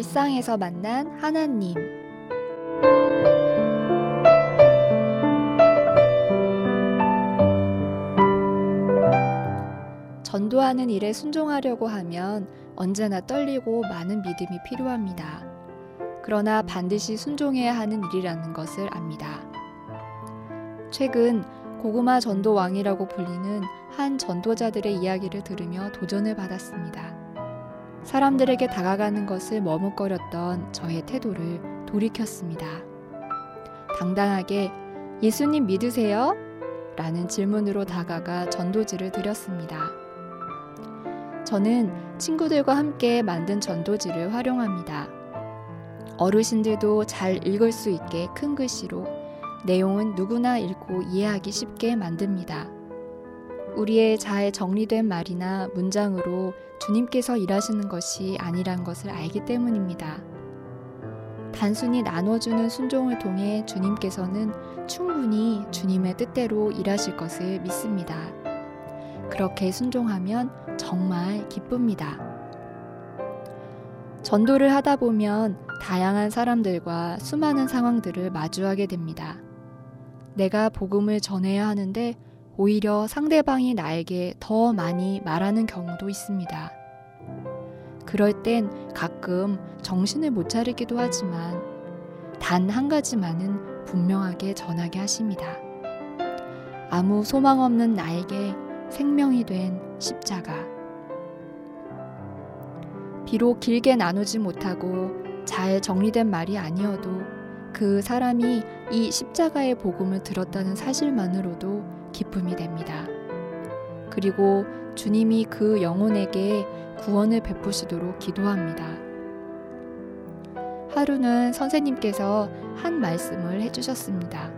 일상에서 만난 하나님. 전도하는 일에 순종하려고 하면 언제나 떨리고 많은 믿음이 필요합니다. 그러나 반드시 순종해야 하는 일이라는 것을 압니다. 최근 고구마 전도왕이라고 불리는 한 전도자들의 이야기를 들으며 도전을 받았습니다. 사람들에게 다가가는 것을 머뭇거렸던 저의 태도를 돌이켰습니다. 당당하게 예수님 믿으세요? 라는 질문으로 다가가 전도지를 드렸습니다. 저는 친구들과 함께 만든 전도지를 활용합니다. 어르신들도 잘 읽을 수 있게 큰 글씨로 내용은 누구나 읽고 이해하기 쉽게 만듭니다. 우리의 잘 정리된 말이나 문장으로 주님께서 일하시는 것이 아니란 것을 알기 때문입니다. 단순히 나눠주는 순종을 통해 주님께서는 충분히 주님의 뜻대로 일하실 것을 믿습니다. 그렇게 순종하면 정말 기쁩니다. 전도를 하다 보면 다양한 사람들과 수많은 상황들을 마주하게 됩니다. 내가 복음을 전해야 하는데 오히려 상대방이 나에게 더 많이 말하는 경우도 있습니다. 그럴 땐 가끔 정신을 못 차리기도 하지만 단 한 가지만은 분명하게 전하게 하십니다. 아무 소망 없는 나에게 생명이 된 십자가. 비록 길게 나누지 못하고 잘 정리된 말이 아니어도 그 사람이 이 십자가의 복음을 들었다는 사실만으로도 기쁨이 됩니다. 그리고 주님이 그 영혼에게 구원을 베푸시도록 기도합니다. 하루는 선생님께서 한 말씀을 해주셨습니다.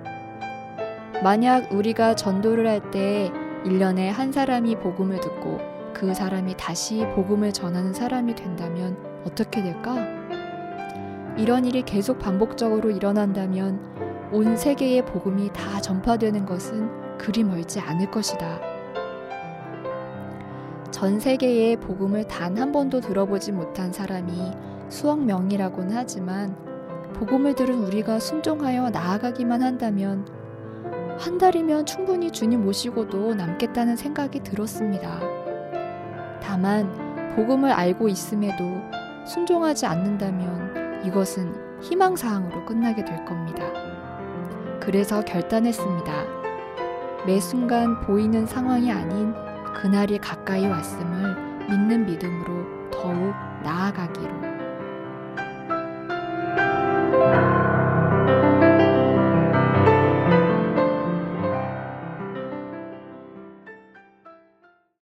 만약 우리가 전도를 할 때 1년에 한 사람이 복음을 듣고 그 사람이 다시 복음을 전하는 사람이 된다면 어떻게 될까? 이런 일이 계속 반복적으로 일어난다면 온 세계의 복음이 다 전파되는 것은 그리 멀지 않을 것이다. 전 세계의 복음을 단 한 번도 들어보지 못한 사람이 수억 명이라고는 하지만 복음을 들은 우리가 순종하여 나아가기만 한다면 한 달이면 충분히 주님 모시고도 남겠다는 생각이 들었습니다. 다만 복음을 알고 있음에도 순종하지 않는다면 이것은 희망사항으로 끝나게 될 겁니다. 그래서 결단했습니다. 매 순간 보이는 상황이 아닌 그날이 가까이 왔음을 믿는 믿음으로 더욱 나아가기로.